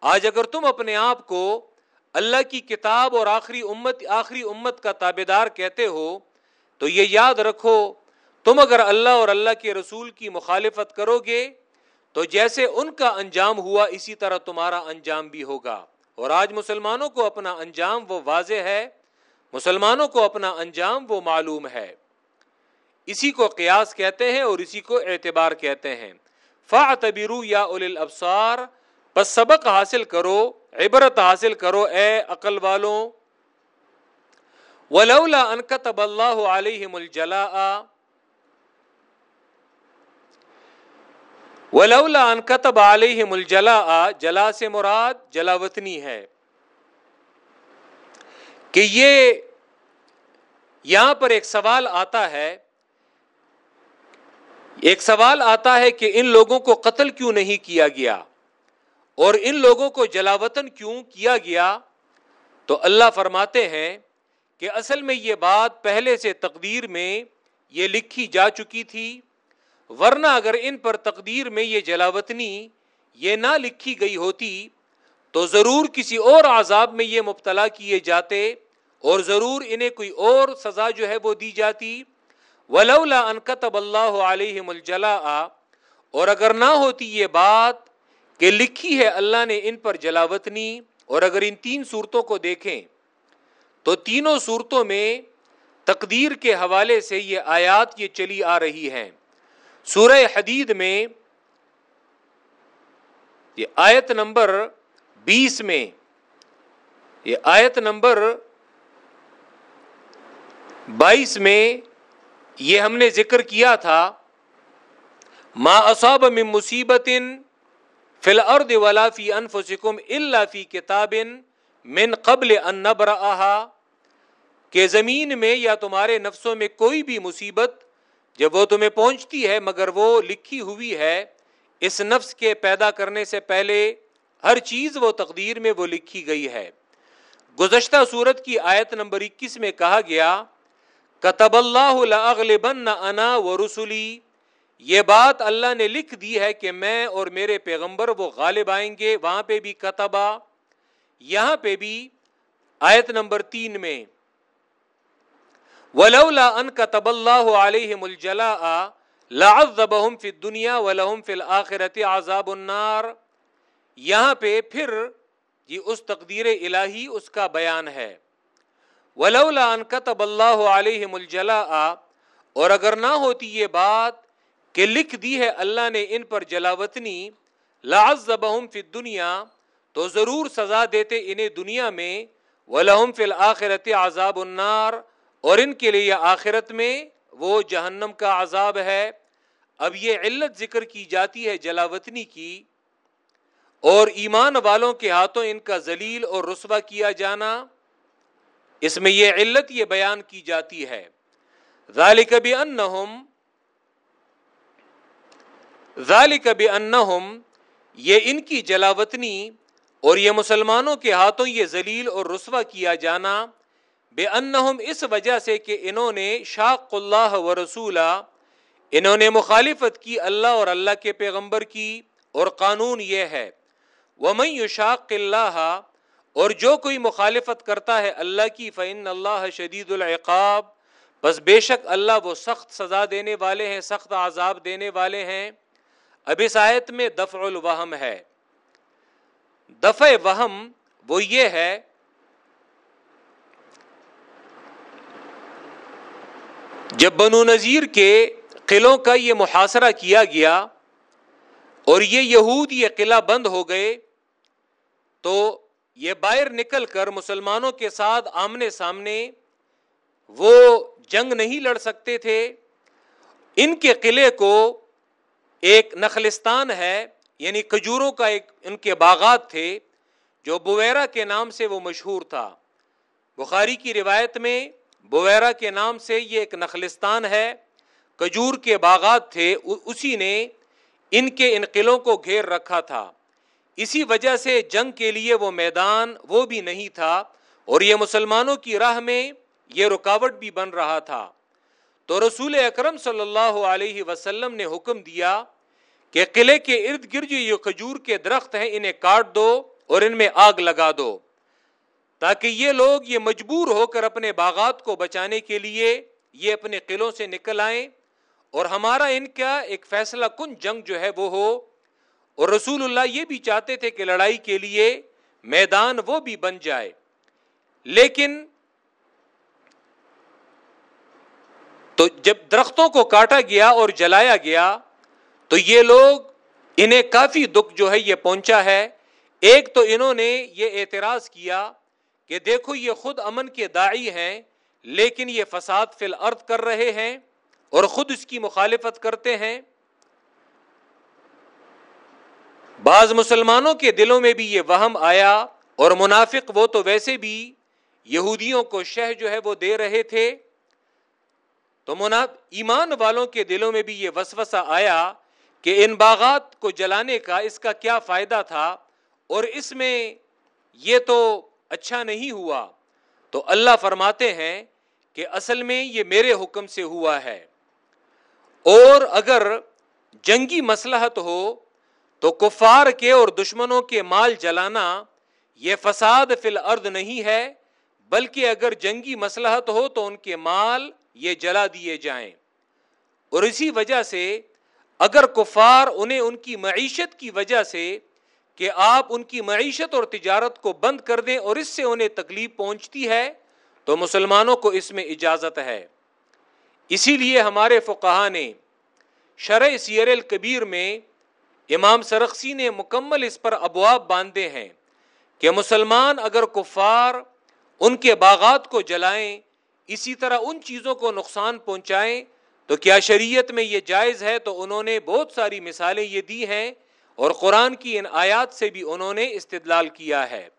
آج اگر تم اپنے آپ کو اللہ کی کتاب اور آخری امت آخری امت کا تابے دار کہتے ہو تو یہ یاد رکھو، تم اگر اللہ اور اللہ کے رسول کی مخالفت کرو گے تو جیسے ان کا انجام ہوا، اسی طرح تمہارا انجام بھی ہوگا۔ اور آج مسلمانوں کو اپنا انجام وہ واضح ہے، مسلمانوں کو اپنا انجام وہ معلوم ہے۔ اسی کو قیاس کہتے ہیں اور اسی کو اعتبار کہتے ہیں۔ فا تبرو یا اول بس سبق حاصل کرو، عبرت حاصل کرو، اے عقل والوں۔ ولولا ان كتب الله عليهم الجلاء، ولولا ان كتب عليهم الجلاء جلا سے مراد جلاوطنی ہے، کہ یہ یہاں پر ایک سوال آتا ہے، ایک سوال آتا ہے کہ ان لوگوں کو قتل کیوں نہیں کیا گیا؟ اور ان لوگوں کو جلاوطن کیوں کیا گیا؟ تو اللہ فرماتے ہیں کہ اصل میں یہ بات پہلے سے تقدیر میں یہ لکھی جا چکی تھی، ورنہ اگر ان پر تقدیر میں یہ جلاوطنی یہ نہ لکھی گئی ہوتی تو ضرور کسی اور عذاب میں یہ مبتلا کیے جاتے اور ضرور انہیں کوئی اور سزا جو ہے وہ دی جاتی۔ ولولا ان اللہ علیہ الجلا اور اگر نہ ہوتی یہ بات کہ لکھی ہے اللہ نے ان پر جلاوطنی اور اگر ان تین صورتوں کو دیکھیں تو تینوں صورتوں میں تقدیر کے حوالے سے یہ آیات یہ چلی آ رہی ہیں۔ سورہ حدید میں یہ آیت نمبر بیس میں، یہ آیت نمبر بائیس میں یہ ہم نے ذکر کیا تھا، ما اصاب من مصیبت فی الارض ولا فی انفسکم الا فی کتاب من قبل ان نبرأها، کہ زمین میں یا تمہارے نفسوں میں کوئی بھی مصیبت جب وہ تمہیں پہنچتی ہے، مگر وہ لکھی ہوئی ہے، اس نفس کے پیدا کرنے سے پہلے ہر چیز وہ تقدیر میں وہ لکھی گئی ہے۔ گزشتہ صورت کی آیت نمبر اکیس میں کہا گیا، کتب اللہ انا و رسولی یہ بات اللہ نے لکھ دی ہے کہ میں اور میرے پیغمبر وہ غالب آئیں گے، وہاں پہ بھی کتبا۔ یہاں پہ بھی آیت نمبر تین میں، ولولا ان کا كتب الله عليهم الجلاء لعذبهم في الدنيا ولهم في الاخره عذاب النار۔ یہاں پہ پھر یہ اس تقدیر الہی اس کا بیان ہے۔ ولولا ان كتب الله عليهم الجلاء، اور اگر نہ ہوتی یہ بات کہ لکھ دی ہے اللہ نے ان پر جلاوطنی، لعذبهم في الدنيا تو ضرور سزا دیتے انہیں دنیا میں. ولهم في الاخره عذاب النار. اور ان کے لیے آخرت میں وہ جہنم کا عذاب ہے. اب یہ علت ذکر کی جاتی ہے جلاوطنی کی. اور ایمان والوں کے ہاتھوں ان کا ذلیل اور رسوا کیا جانا. اس میں یہ علت یہ بیان کی جاتی ہے. ذالک بانہم ذالک بانہم یہ ان کی جلاوطنی اور یہ مسلمانوں کے ہاتھوں یہ ذلیل اور رسوا کیا جانا، بے انہم اس وجہ سے کہ انہوں نے شاق اللہ و رسولہ، انہوں نے مخالفت کی اللہ اور اللہ کے پیغمبر کی، اور قانون یہ ہے، ومن شاق اللہ اور جو کوئی مخالفت کرتا ہے اللہ کی فعن اللہ شدید العقاب۔ بس بے شک اللہ وہ سخت سزا دینے والے ہیں، سخت عذاب دینے والے ہیں۔ اب اس آیت میں دفع الوہم ہے۔ دفع وہم وہ یہ ہے جب بنو نذیر کے قلعوں کا یہ محاصرہ کیا گیا اور یہ یہود یہ قلعہ بند ہو گئے، تو یہ باہر نکل کر مسلمانوں کے ساتھ آمنے سامنے وہ جنگ نہیں لڑ سکتے تھے۔ ان کے قلعے کو ایک نخلستان ہے۔ یعنی کھجوروں کا ایک ان کے باغات تھے، جو بویرا کے نام سے وہ مشہور تھا۔ بخاری کی روایت میں بویرا کے نام سے یہ ایک نخلستان ہے کجور کے باغات تھے اسی نے ان کے انقلوں کو گھیر رکھا تھا۔ اسی وجہ سے جنگ کے لیے وہ میدان وہ بھی نہیں تھا، اور یہ مسلمانوں کی راہ میں یہ رکاوٹ بھی بن رہا تھا۔ تو رسول اکرم صلی اللہ علیہ وسلم نے حکم دیا کہ قلعے کے ارد گرد جو یہ کھجور کے درخت ہیں، انہیں کاٹ دو اور ان میں آگ لگا دو۔ تاکہ یہ لوگ یہ مجبور ہو کر اپنے باغات کو بچانے کے لیے یہ اپنے قلعوں سے نکل آئیں۔ اور ہمارا ان کا ایک فیصلہ کن جنگ جو ہے وہ ہو۔ اور رسول اللہ یہ بھی چاہتے تھے کہ لڑائی کے لیے میدان وہ بھی بن جائے۔ لیکن تو جب درختوں کو کاٹا گیا اور جلایا گیا تو یہ لوگ انہیں کافی دکھ جو ہے یہ پہنچا ہے۔ ایک تو انہوں نے یہ اعتراض کیا کہ دیکھو یہ خود امن کے داعی ہیں، لیکن یہ فساد فی الارض کر رہے ہیں اور خود اس کی مخالفت کرتے ہیں۔ بعض مسلمانوں کے دلوں میں بھی یہ وہم آیا اور منافق وہ تو ویسے بھی یہودیوں کو شہ جو ہے وہ دے رہے تھے۔ تو ایمان والوں کے دلوں میں بھی یہ وسوسہ آیا کہ ان باغات کو جلانے کا اس کا کیا فائدہ تھا اور اس میں یہ تو اچھا نہیں ہوا۔ تو اللہ فرماتے ہیں کہ اصل میں یہ میرے حکم سے ہوا ہے۔ اور اگر جنگی مسلحت ہو تو کفار کے اور دشمنوں کے مال جلانا یہ فساد فی الارض نہیں ہے، بلکہ اگر جنگی مسلحت ہو تو ان کے مال یہ جلا دیے جائیں۔ اور اسی وجہ سے اگر کفار انہیں ان کی معیشت کی وجہ سے کہ آپ ان کی معیشت اور تجارت کو بند کر دیں اور اس سے انہیں تکلیف پہنچتی ہے، تو مسلمانوں کو اس میں اجازت ہے۔ اسی لیے ہمارے فقہ نے شرع سیر الکبیر میں امام سرخسی نے مکمل اس پر ابواب باندھے ہیں کہ مسلمان اگر کفار ان کے باغات کو جلائیں، اسی طرح ان چیزوں کو نقصان پہنچائیں تو کیا شریعت میں یہ جائز ہے؟ تو انہوں نے بہت ساری مثالیں یہ دی ہیں اور قرآن کی ان آیات سے بھی انہوں نے استدلال کیا ہے۔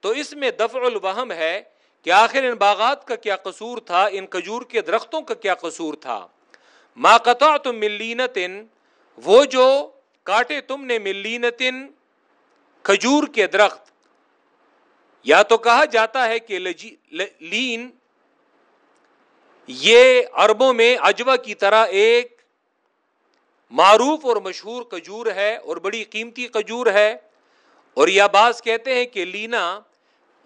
تو اس میں دفع الوہم ہے کہ آخر ان باغات کا کیا قصور تھا؟ ان کجور کے درختوں کا کیا قصور تھا؟ ما قطع تم ملینتن وہ جو کاٹے تم نے ملینتن کھجور کے درخت۔ یا تو کہا جاتا ہے کہ لین یہ عربوں میں اجوا کی طرح ایک معروف اور مشہور کجور ہے اور بڑی قیمتی کجور ہے اور یہ باز کہتے ہیں کہ لینا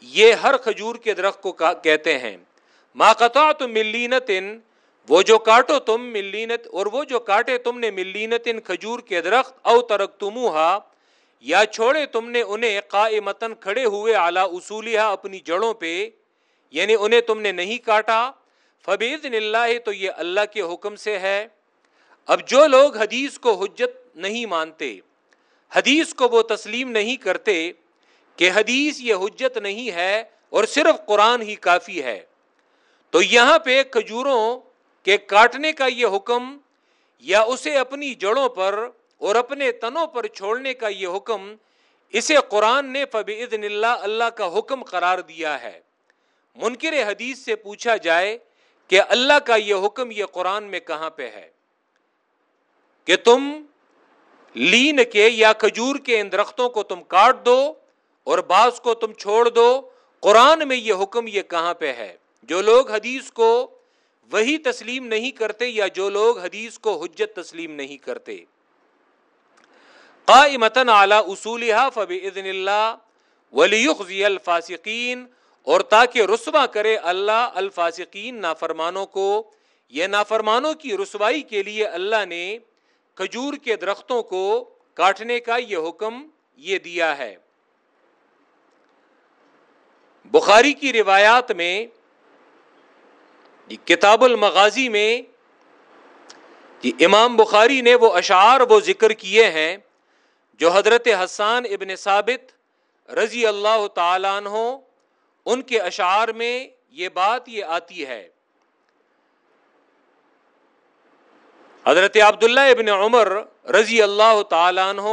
یہ ہر کھجور کے درخت کو کہتے ہیں۔ ما قطع تم ملینتن وہ جو کاٹو تم ملینت اور وہ جو کاٹے تم نے ملینتن کھجور کے درخت، او ترک تمہا یا چھوڑے تم نے انہیں قائمتن کھڑے ہوئے اعلی اصولیہ اپنی جڑوں پہ یعنی انہیں تم نے نہیں کاٹا فبید اللہ تو یہ اللہ کے حکم سے ہے۔ اب جو لوگ حدیث کو حجت نہیں مانتے، حدیث کو وہ تسلیم نہیں کرتے کہ حدیث یہ حجت نہیں ہے اور صرف قرآن ہی کافی ہے۔ تو یہاں پہ کھجوروں کے کاٹنے کا یہ حکم یا اسے اپنی جڑوں پر اور اپنے تنوں پر چھوڑنے کا یہ حکم، اسے قرآن نے فب اللہ اللہ کا حکم قرار دیا ہے۔ منکر حدیث سے پوچھا جائے کہ اللہ کا یہ حکم یہ قرآن میں کہاں پہ ہے کہ تم لین کے یا کھجور کے ان درختوں کو تم کاٹ دو اور بعض کو تم چھوڑ دو، قرآن میں یہ حکم یہ کہاں پہ ہے؟ جو لوگ حدیث کو وہی تسلیم نہیں کرتے یا جو لوگ حدیث کو حجت تسلیم نہیں کرتے۔ قائمتن اعلی اصول فب اللہ ولی الفاسقین اور تاکہ رسوا کرے اللہ الفاسقین نافرمانوں کو، یہ نافرمانوں کی رسوائی کے لیے اللہ نے کھجور کے درختوں کو کاٹنے کا یہ حکم یہ دیا ہے۔ بخاری کی روایات میں، کتاب المغازی میں امام بخاری نے وہ اشعار، وہ ذکر کیے ہیں جو حضرت حسان ابن ثابت رضی اللہ تعالیٰ عنہ ان کے اشعار میں یہ بات یہ آتی ہے۔ حضرت عبداللہ ابن عمر رضی اللہ تعالیٰ عنہ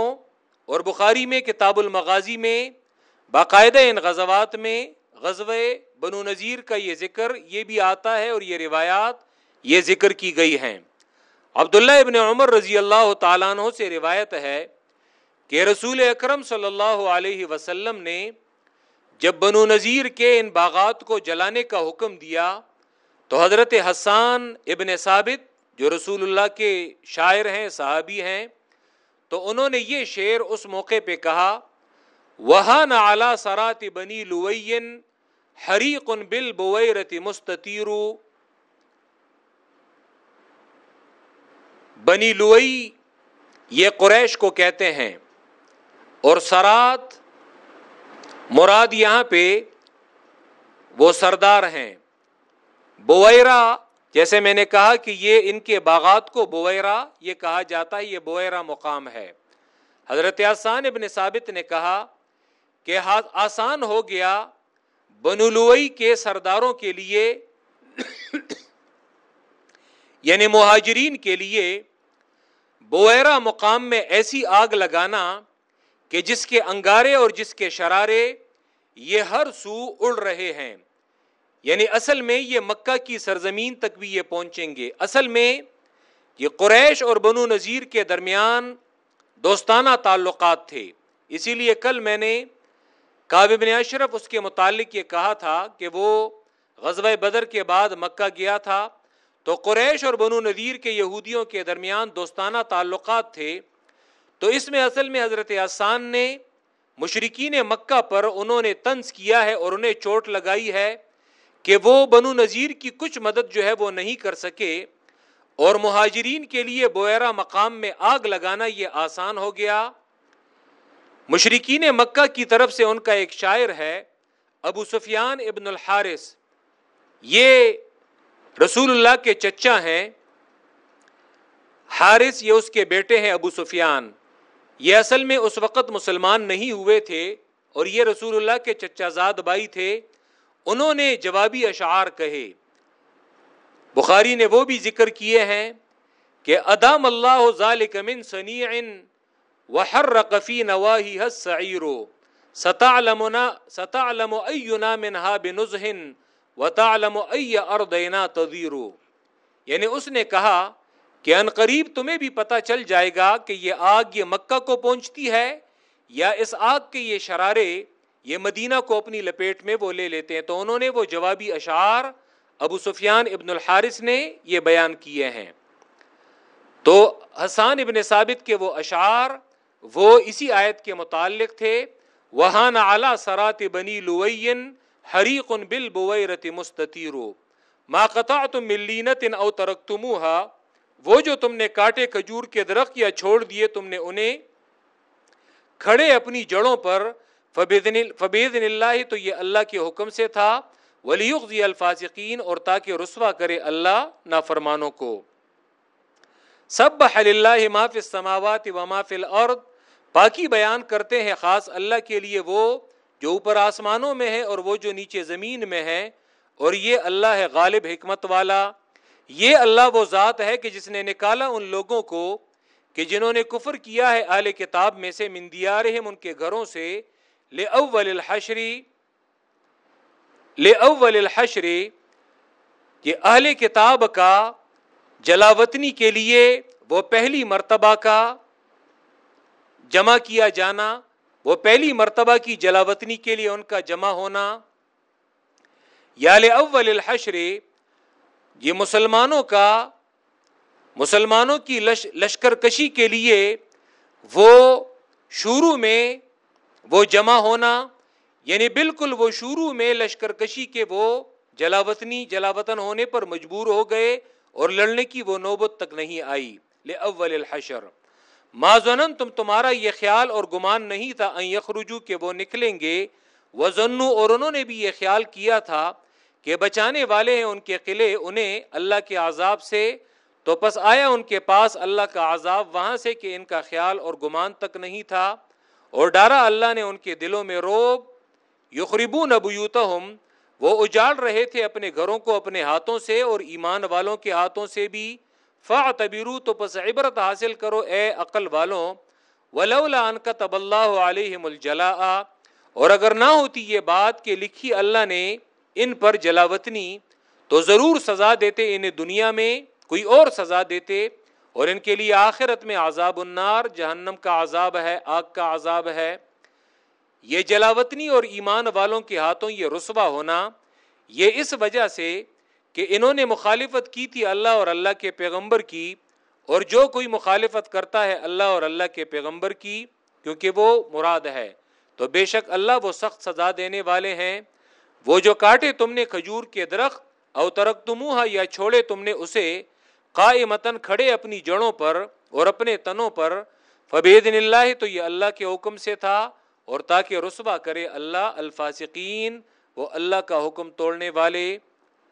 اور بخاری میں کتاب المغازی میں، باقاعدہ ان غزوات میں غزو بنو نذیر کا یہ ذکر، یہ بھی آتا ہے اور یہ روایات یہ ذکر کی گئی ہیں۔ عبداللہ ابن عمر رضی اللہ تعالیٰ عنہ سے روایت ہے کہ رسول اکرم صلی اللہ علیہ وسلم نے جب بنو نذیر کے ان باغات کو جلانے کا حکم دیا، تو حضرت حسان ابن ثابت، جو رسول اللہ کے شاعر ہیں، صحابی ہیں، تو انہوں نے یہ شعر اس موقع پہ کہا وہاں نہ سرات بنی لوئین حریق بل بویرتی مستطیرو بنی لوئی یہ قریش کو کہتے ہیں، اور سرات مراد یہاں پہ وہ سردار ہیں۔ بویرا جیسے میں نے کہا کہ یہ ان کے باغات کو بویرا یہ کہا جاتا ہے، یہ بویرا مقام ہے۔ حضرت آسان ابن ثابت نے کہا کہ ہاں، آسان ہو گیا بنولوئی کے سرداروں کے لیے یعنی مہاجرین کے لیے بویرا مقام میں ایسی آگ لگانا کہ جس کے انگارے اور جس کے شرارے یہ ہر سو اڑ رہے ہیں۔ یعنی اصل میں یہ مکہ کی سرزمین تک بھی یہ پہنچیں گے۔ اصل میں یہ قریش اور بنو نذیر کے درمیان دوستانہ تعلقات تھے۔ اسی لیے کل میں نے بن اشرف اس کے متعلق یہ کہا تھا کہ وہ غزوہ بدر کے بعد مکہ گیا تھا۔ تو قریش اور بنو نذیر کے یہودیوں کے درمیان دوستانہ تعلقات تھے۔ تو اس میں اصل میں حضرت آسان نے مشرقین مکہ پر انہوں نے طنز کیا ہے اور انہیں چوٹ لگائی ہے کہ وہ بنو نذیر کی کچھ مدد جو ہے وہ نہیں کر سکے اور مہاجرین کے لیے بویرا مقام میں آگ لگانا یہ آسان ہو گیا۔ مشرقین مکہ کی طرف سے ان کا ایک شاعر ہے، ابو سفیان ابن الحارث۔ یہ رسول اللہ کے چچا ہیں، حارث یہ اس کے بیٹے ہیں ابو سفیان۔ یہ اصل میں اس وقت مسلمان نہیں ہوئے تھے اور یہ رسول اللہ کے چچا زاد بائی تھے، انہوں نے جوابی اشعار کہے۔ بخاری نے وہ بھی ذکر کیے ہیں کہ ادام اللہ ذالک من سنیع وحرق فی نواہی السعیر، ستعلمنا ستعلم اینا منها بنزہ وتعلم ای ارضینا تذیر یعنی اس نے کہا کہ ان قریب تمہیں بھی پتہ چل جائے گا کہ یہ آگ یہ مکہ کو پہنچتی ہے یا اس آگ کے یہ شرارے یہ مدینہ کو اپنی لپیٹ میں وہ لے لیتے ہیں۔ تو انہوں نے وہ جوابی اشعار ابو سفیان ابن الحارث نے یہ بیان کیے ہیں۔ تو حسان ابن ثابت کے وہ اشعار وہ اسی آیت کے متعلق تھے۔ وہاں اعلیٰ سرات بنی لوئین حریق بل بویرت مستطیرو ما قطعتم ملینت او ترکتموها وہ جو تم نے کاٹے کھجور کے درخت یا چھوڑ دیے، تم نے انہیں کھڑے اپنی جڑوں پر، فبیدن اللہ، تو یہ اللہ کے حکم سے تھا ولیغزی الفاسقین، اور تاکہ رسوا کرے اللہ نافرمانوں کو۔ سب اللہ ما فی السماوات و ما فی الارض پاکی بیان کرتے ہیں خاص اللہ کے لیے وہ جو اوپر آسمانوں میں ہے اور وہ جو نیچے زمین میں ہے۔ اور یہ اللہ ہے غالب حکمت والا۔ یہ اللہ وہ ذات ہے کہ جس نے نکالا ان لوگوں کو کہ جنہوں نے کفر کیا ہے اہل کتاب میں سے مندیارہم ان کے گھروں سے لے اول الحشری لے اول الحشری کہ اہل کتاب کا جلاوطنی کے لیے وہ پہلی مرتبہ کا جمع کیا جانا، وہ پہلی مرتبہ کی جلاوطنی کے لیے ان کا جمع ہونا، یا لے اول الحشری یہ مسلمانوں کا مسلمانوں کی لش لشکر کشی کے لیے وہ شروع میں وہ جمع ہونا یعنی بالکل وہ شروع میں لشکر کشی کے وہ جلاوطنی، جلاوطن ہونے پر مجبور ہو گئے اور لڑنے کی وہ نوبت تک نہیں آئی لے اول الحشر۔ ماضن تم تمہارا یہ خیال اور گمان نہیں تھا یخرجو کہ وہ نکلیں گے۔ وہ اور انہوں نے بھی یہ خیال کیا تھا کہ بچانے والے ہیں ان کے قلعے، انہیں اللہ کے عذاب سے تو پس آیا ان کے پاس اللہ کا عذاب وہاں سے کہ ان کا خیال اور گمان تک نہیں تھا اور ڈارا اللہ نے ان کے دلوں میں روب یخربو نبوتہم وہ اجاڑ رہے تھے اپنے گھروں کو اپنے ہاتھوں سے اور ایمان والوں کے ہاتھوں سے بھی۔ فا تبیرو تو پس عبرت حاصل کرو اے عقل والوں، ولولا ان کا تب اللہ علیہ الجلا اور اگر نہ ہوتی یہ بات کہ لکھی اللہ نے ان پر جلاوطنی تو ضرور سزا دیتے انہیں دنیا میں، کوئی اور سزا دیتے اور ان کے لیے آخرت میں عذاب النار، جہنم کا عذاب ہے، آگ کا عذاب ہے۔ یہ جلاوطنی اور ایمان والوں کے ہاتھوں یہ رسوا ہونا، یہ اس وجہ سے کہ انہوں نے مخالفت کی تھی اللہ اور اللہ کے پیغمبر کی، اور جو کوئی مخالفت کرتا ہے اللہ اور اللہ کے پیغمبر کی، کیونکہ وہ مراد ہے۔ تو بے شک اللہ وہ سخت سزا دینے والے ہیں۔ وہ جو کاٹے تم نے کھجور کے درخت، او ترک تمہ یا چھوڑے تم نے اسے قائمتن متن کھڑے اپنی جڑوں پر اور اپنے تنوں پر فبید اللہ تو یہ اللہ کے حکم سے تھا اور تاکہ رسوا کرے اللہ الفاسقین وہ اللہ کا حکم توڑنے والے۔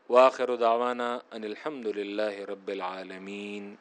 واخر دعوانا ان الحمد للہ رب العالمین۔